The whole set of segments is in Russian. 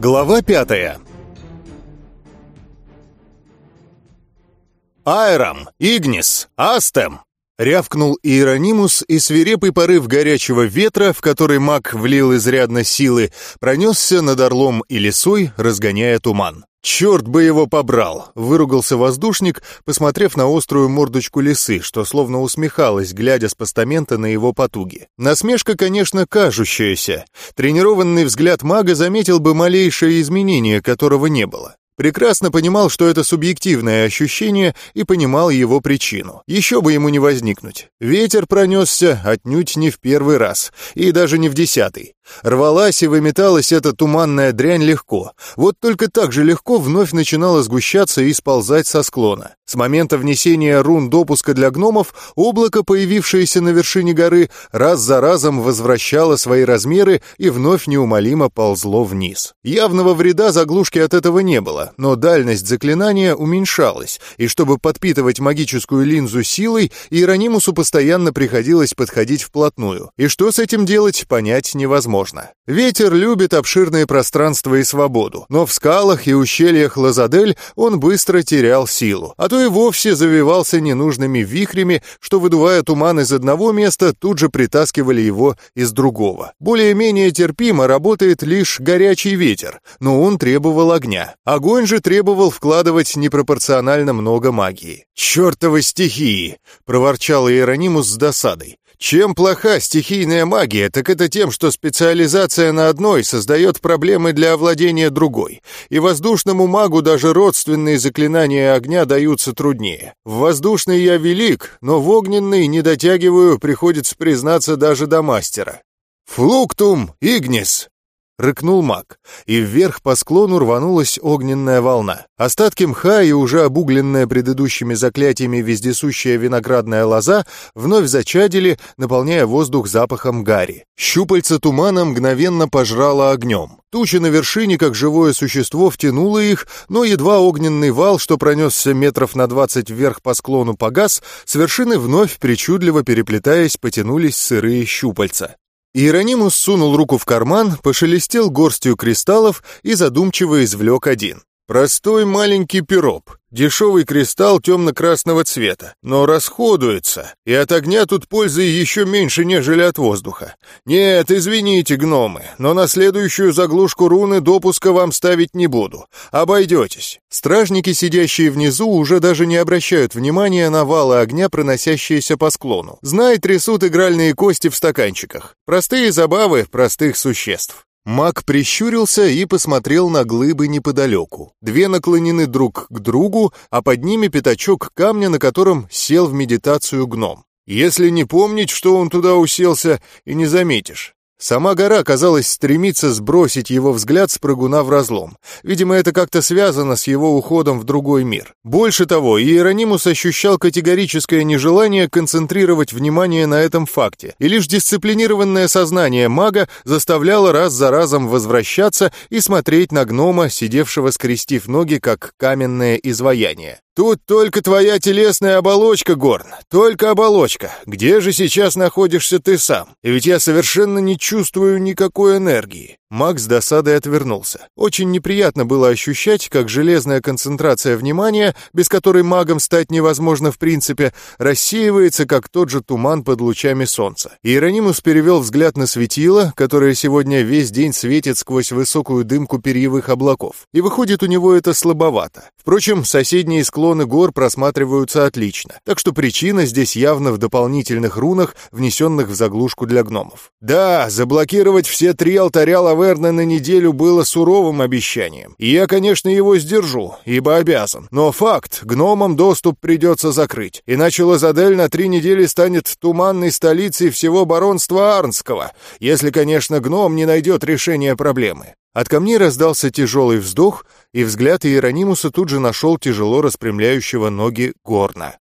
Глава пятая «Айрам! Игнис! Астем!» Рявкнул Иеронимус, и свирепый порыв горячего ветра, в который маг влил изрядно силы, пронесся над орлом и лесой, разгоняя туман. «Черт бы его побрал!» — выругался воздушник, посмотрев на острую мордочку лисы, что словно усмехалась, глядя с постамента на его потуги. Насмешка, конечно, кажущаяся. Тренированный взгляд мага заметил бы малейшее изменение, которого не было. Прекрасно понимал, что это субъективное ощущение, и понимал его причину. Еще бы ему не возникнуть. Ветер пронесся отнюдь не в первый раз, и даже не в десятый. Рвалась и выметалась эта туманная дрянь легко. Вот только так же легко вновь начинала сгущаться и сползать со склона. С момента внесения рун допуска для гномов, облако, появившееся на вершине горы, раз за разом возвращало свои размеры и вновь неумолимо ползло вниз. Явного вреда заглушки от этого не было, но дальность заклинания уменьшалась, и чтобы подпитывать магическую линзу силой, Иеронимусу постоянно приходилось подходить вплотную. И что с этим делать, понять невозможно. Ветер любит обширные пространства и свободу, но в скалах и ущельях Лазадель он быстро терял силу, а то и вовсе завивался ненужными вихрями, что, выдувая туман из одного места, тут же притаскивали его из другого. Более-менее терпимо работает лишь горячий ветер, но он требовал огня. Огонь же требовал вкладывать непропорционально много магии. «Чертовы стихии!» — проворчал Иеронимус с досадой. Чем плоха стихийная магия, так это тем, что специализация на одной создает проблемы для овладения другой, и воздушному магу даже родственные заклинания огня даются труднее. В воздушный я велик, но в огненный не дотягиваю, приходится признаться даже до мастера. «Флуктум, Игнис!» Рыкнул маг, и вверх по склону рванулась огненная волна. Остатки мха и уже обугленная предыдущими заклятиями вездесущая виноградная лоза вновь зачадили, наполняя воздух запахом гари. Щупальца тумана мгновенно пожрало огнем. Туча на вершине, как живое существо, втянула их, но едва огненный вал, что пронесся метров на двадцать вверх по склону, погас, с вершины вновь, причудливо переплетаясь, потянулись сырые щупальца. Иеронимус сунул руку в карман, пошелестел горстью кристаллов и задумчиво извлек один. Простой маленький пироп, дешевый кристалл темно-красного цвета, но расходуется, и от огня тут пользы еще меньше, нежели от воздуха. Нет, извините, гномы, но на следующую заглушку руны допуска вам ставить не буду. Обойдетесь. Стражники, сидящие внизу, уже даже не обращают внимания на валы огня, проносящиеся по склону. Знай, трясут игральные кости в стаканчиках. Простые забавы простых существ. Маг прищурился и посмотрел на глыбы неподалеку. Две наклонены друг к другу, а под ними пятачок камня, на котором сел в медитацию гном. Если не помнить, что он туда уселся, и не заметишь. Сама гора, казалось, стремится сбросить его взгляд с прыгуна в разлом. Видимо, это как-то связано с его уходом в другой мир. Больше того, Иеронимус ощущал категорическое нежелание концентрировать внимание на этом факте, и лишь дисциплинированное сознание мага заставляло раз за разом возвращаться и смотреть на гнома, сидевшего скрестив ноги, как каменное изваяние. Тут только твоя телесная оболочка, Горн, только оболочка. Где же сейчас находишься ты сам? И ведь я совершенно не чувствую никакой энергии. Макс с досадой отвернулся. Очень неприятно было ощущать, как железная концентрация внимания, без которой магом стать невозможно в принципе, рассеивается, как тот же туман под лучами солнца. Иеронимус перевел взгляд на светило, которое сегодня весь день светит сквозь высокую дымку перьевых облаков. И выходит у него это слабовато. Впрочем, соседние склоны гор просматриваются отлично, так что причина здесь явно в дополнительных рунах, внесенных в заглушку для гномов. Да, заблокировать все три алтаря Лаверна на неделю было суровым обещанием. И я, конечно, его сдержу, ибо обязан. Но факт, гномам доступ придется закрыть, иначе Лазадель на три недели станет туманной столицей всего баронства Арнского, если, конечно, гном не найдет решения проблемы. От камней раздался тяжелый вздох, и взгляд Иеронимуса тут же нашел тяжело распрямляющего ноги горна.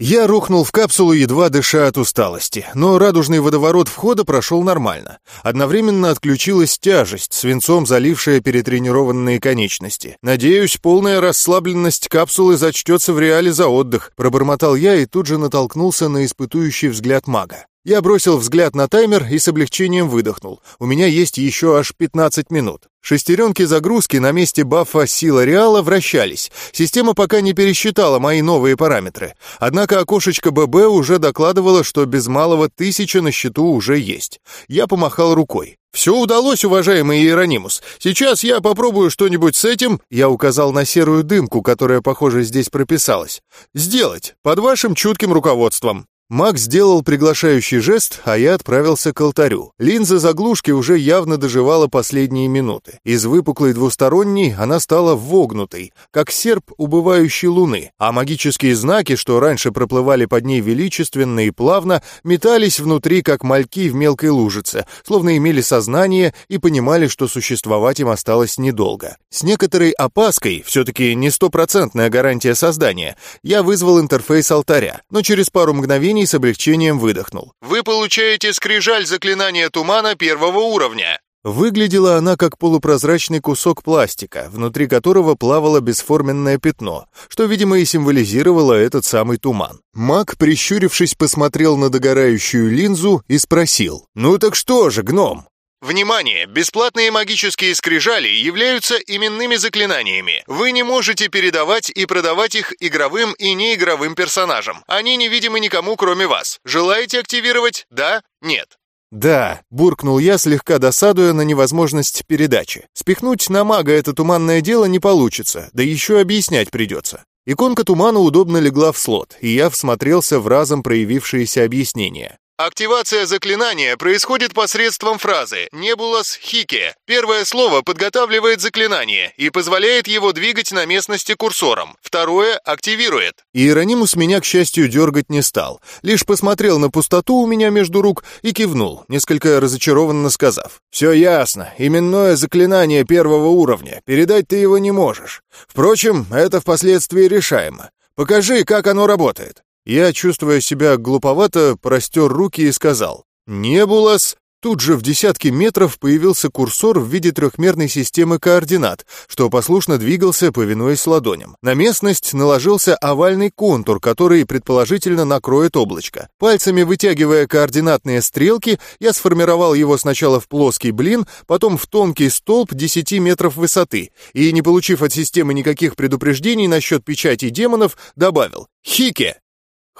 Я рухнул в капсулу, едва дыша от усталости, но радужный водоворот входа прошел нормально. Одновременно отключилась тяжесть, свинцом залившая перетренированные конечности. Надеюсь, полная расслабленность капсулы зачтется в реале за отдых, пробормотал я и тут же натолкнулся на испытующий взгляд мага. Я бросил взгляд на таймер и с облегчением выдохнул. У меня есть еще аж 15 минут. Шестеренки загрузки на месте бафа «Сила Реала» вращались. Система пока не пересчитала мои новые параметры. Однако окошечко ББ уже докладывало, что без малого тысяча на счету уже есть. Я помахал рукой. «Все удалось, уважаемый Иеронимус. Сейчас я попробую что-нибудь с этим...» Я указал на серую дымку, которая, похоже, здесь прописалась. «Сделать, под вашим чутким руководством». Макс сделал приглашающий жест, а я отправился к алтарю. Линза заглушки уже явно доживала последние минуты. Из выпуклой двусторонней она стала вогнутой, как серп убывающей луны, а магические знаки, что раньше проплывали под ней величественно и плавно, метались внутри, как мальки в мелкой лужице, словно имели сознание и понимали, что существовать им осталось недолго. С некоторой опаской, все-таки не стопроцентная гарантия создания, я вызвал интерфейс алтаря, но через пару мгновений мгновений с облегчением выдохнул. «Вы получаете скрижаль заклинания тумана первого уровня». Выглядела она как полупрозрачный кусок пластика, внутри которого плавало бесформенное пятно, что, видимо, и символизировало этот самый туман. Маг, прищурившись, посмотрел на догорающую линзу и спросил, «Ну так что же, гном?» Внимание! Бесплатные магические скрижали являются именными заклинаниями. Вы не можете передавать и продавать их игровым и неигровым персонажам. Они невидимы никому, кроме вас. Желаете активировать? Да? Нет? «Да», — буркнул я, слегка досадуя на невозможность передачи. «Спихнуть на мага это туманное дело не получится, да еще объяснять придется». Иконка тумана удобно легла в слот, и я всмотрелся в разом проявившиеся объяснения. Активация заклинания происходит посредством фразы «Небулас Хике». Первое слово подготавливает заклинание и позволяет его двигать на местности курсором. Второе активирует. Иеронимус меня, к счастью, дергать не стал. Лишь посмотрел на пустоту у меня между рук и кивнул, несколько разочарованно сказав. «Все ясно. Именное заклинание первого уровня. Передать ты его не можешь. Впрочем, это впоследствии решаемо. Покажи, как оно работает». Я, чувствуя себя глуповато, простер руки и сказал «Небулас Тут же в десятки метров появился курсор в виде трехмерной системы координат, что послушно двигался, повинуясь ладоням. На местность наложился овальный контур, который предположительно накроет облачко. Пальцами вытягивая координатные стрелки, я сформировал его сначала в плоский блин, потом в тонкий столб 10 метров высоты, и, не получив от системы никаких предупреждений насчет печати демонов, добавил «Хике!»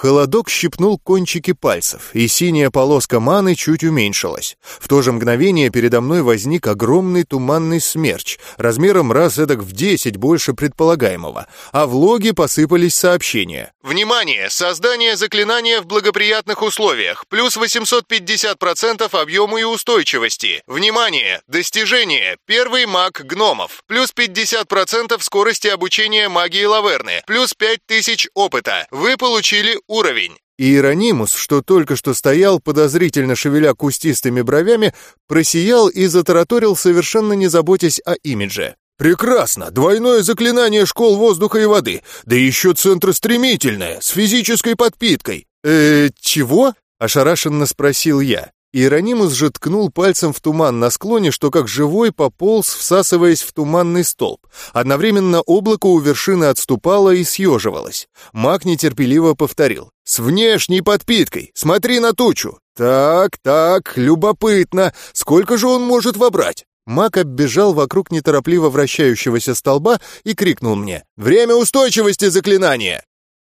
Холодок щипнул кончики пальцев, и синяя полоска маны чуть уменьшилась. В то же мгновение передо мной возник огромный туманный смерч, размером раз эдак в десять больше предполагаемого, а в логе посыпались сообщения. «Внимание! Создание заклинания в благоприятных условиях, плюс 850% объему и устойчивости. Внимание! Достижение! Первый маг гномов, плюс 50% скорости обучения магии Лаверны, плюс 5000 опыта. Вы получили уровень. Иеронимус, что только что стоял, подозрительно шевеля кустистыми бровями, просиял и затараторил, совершенно не заботясь о имидже. «Прекрасно! Двойное заклинание школ воздуха и воды, да еще центр стремительное, с физической подпиткой!» «Э, чего?» — ошарашенно спросил я. Иеронимус же ткнул пальцем в туман на склоне, что как живой пополз, всасываясь в туманный столб. Одновременно облако у вершины отступало и съеживалось. Маг нетерпеливо повторил. «С внешней подпиткой! Смотри на тучу!» «Так, так, любопытно! Сколько же он может вобрать?» Маг оббежал вокруг неторопливо вращающегося столба и крикнул мне. «Время устойчивости заклинания!»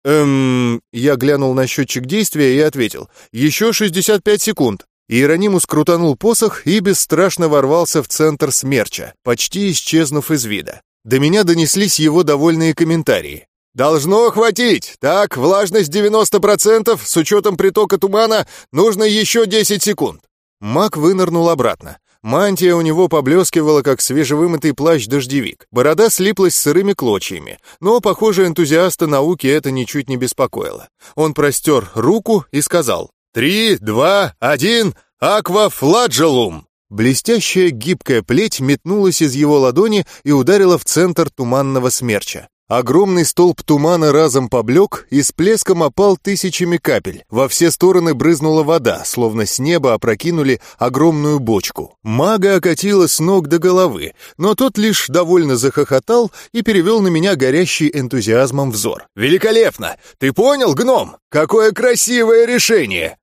«Эм...» Я глянул на счетчик действия и ответил. «Еще 65 секунд». Иеронимус крутанул посох и бесстрашно ворвался в центр смерча, почти исчезнув из вида. До меня донеслись его довольные комментарии. «Должно хватить! Так, влажность 90%, с учетом притока тумана, нужно еще 10 секунд!» Маг вынырнул обратно. Мантия у него поблескивала, как свежевымытый плащ-дождевик. Борода слиплась сырыми клочьями, но, похоже, энтузиаста науки это ничуть не беспокоило. Он простер руку и сказал «Три, два, один, аквафладжелум!» Блестящая гибкая плеть метнулась из его ладони и ударила в центр туманного смерча. Огромный столб тумана разом поблек и с плеском опал тысячами капель. Во все стороны брызнула вода, словно с неба опрокинули огромную бочку. Мага окатила с ног до головы, но тот лишь довольно захохотал и перевел на меня горящий энтузиазмом взор. «Великолепно! Ты понял, гном? Какое красивое решение!»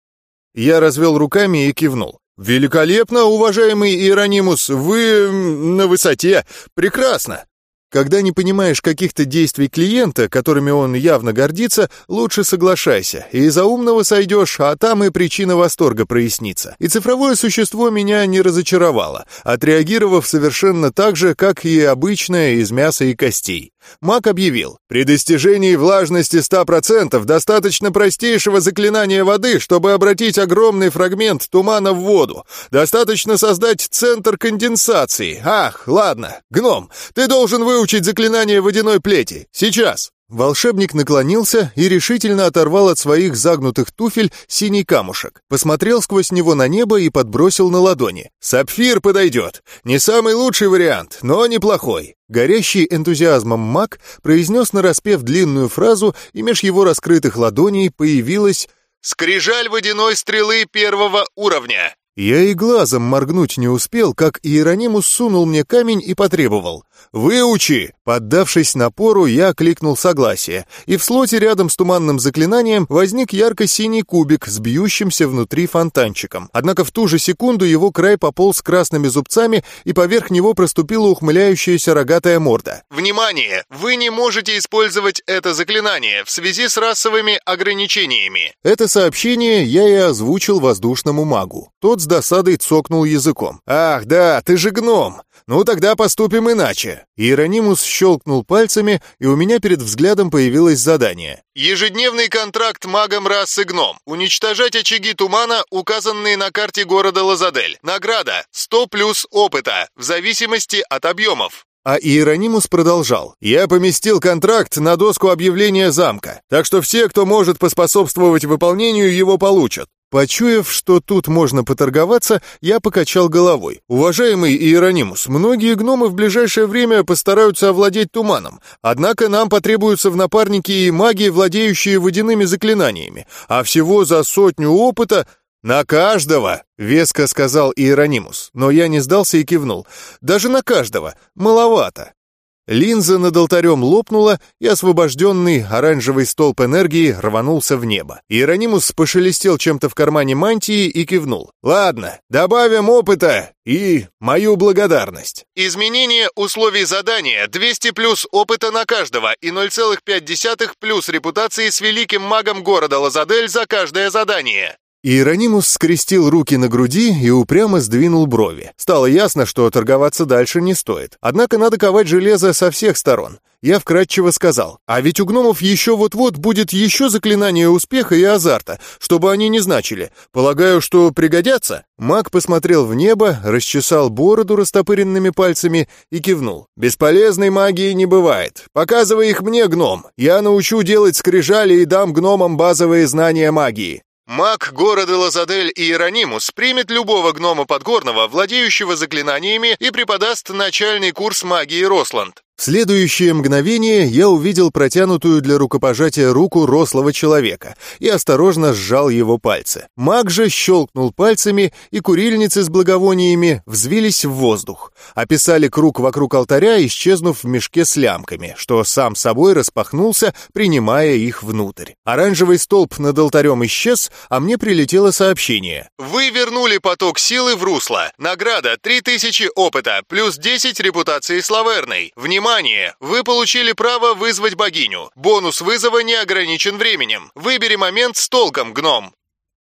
Я развел руками и кивнул. «Великолепно, уважаемый Иеронимус, вы на высоте. Прекрасно. Когда не понимаешь каких-то действий клиента, которыми он явно гордится, лучше соглашайся. И за умного сойдешь, а там и причина восторга прояснится. И цифровое существо меня не разочаровало, отреагировав совершенно так же, как и обычное из мяса и костей. Маг объявил, при достижении влажности 100% достаточно простейшего заклинания воды, чтобы обратить огромный фрагмент тумана в воду. Достаточно создать центр конденсации. Ах, ладно, гном, ты должен выучить заклинание водяной плети. Сейчас. Волшебник наклонился и решительно оторвал от своих загнутых туфель синий камушек, посмотрел сквозь него на небо и подбросил на ладони. «Сапфир подойдет. Не самый лучший вариант, но неплохой». Горящий энтузиазмом маг произнес нараспев длинную фразу, и меж его раскрытых ладоней появилась «Скрижаль водяной стрелы первого уровня». Я и глазом моргнуть не успел, как Иеронимус сунул мне камень и потребовал. «Выучи!» Поддавшись напору, я кликнул согласие, и в слоте рядом с туманным заклинанием возник ярко-синий кубик с бьющимся внутри фонтанчиком. Однако в ту же секунду его край пополз красными зубцами, и поверх него проступила ухмыляющаяся рогатая морда. «Внимание! Вы не можете использовать это заклинание в связи с расовыми ограничениями!» Это сообщение я и озвучил воздушному магу. Тот с досадой цокнул языком. «Ах, да, ты же гном! Ну тогда поступим иначе!» Иеронимус щелкнул пальцами, и у меня перед взглядом появилось задание. «Ежедневный контракт магом расы гном. Уничтожать очаги тумана, указанные на карте города Лазадель. Награда 100 плюс опыта, в зависимости от объемов». А Иеронимус продолжал. «Я поместил контракт на доску объявления замка, так что все, кто может поспособствовать выполнению, его получат. Почуяв, что тут можно поторговаться, я покачал головой. «Уважаемый Иеронимус, многие гномы в ближайшее время постараются овладеть туманом, однако нам потребуются в напарнике и маги, владеющие водяными заклинаниями, а всего за сотню опыта «На каждого!» — веско сказал Иеронимус, но я не сдался и кивнул. «Даже на каждого! Маловато!» Линза над алтарем лопнула, и освобожденный оранжевый столб энергии рванулся в небо. Иеронимус пошелестел чем-то в кармане мантии и кивнул. «Ладно, добавим опыта и мою благодарность». Изменение условий задания 200 плюс опыта на каждого и 0,5 плюс репутации с великим магом города Лазадель за каждое задание. Иеронимус скрестил руки на груди и упрямо сдвинул брови. Стало ясно, что торговаться дальше не стоит. Однако надо ковать железо со всех сторон. Я вкратчиво сказал, а ведь у гномов еще вот-вот будет еще заклинание успеха и азарта, чтобы они не значили. Полагаю, что пригодятся? Маг посмотрел в небо, расчесал бороду растопыренными пальцами и кивнул. «Бесполезной магии не бывает. Показывай их мне, гном. Я научу делать скрижали и дам гномам базовые знания магии». Маг города Лазадель Иеронимус примет любого гнома Подгорного, владеющего заклинаниями, и преподаст начальный курс магии Росланд. В следующее мгновение я увидел протянутую для рукопожатия руку рослого человека и осторожно сжал его пальцы. Маг же щелкнул пальцами, и курильницы с благовониями взвились в воздух, описали круг вокруг алтаря, исчезнув в мешке с лямками, что сам собой распахнулся, принимая их внутрь. Оранжевый столб над алтарем исчез, а мне прилетело сообщение. «Вы вернули поток силы в русло. Награда 3000 опыта, плюс 10 репутации славерной. Внимание! Внимание! Вы получили право вызвать богиню. Бонус вызова не ограничен временем. Выбери момент с толком, гном.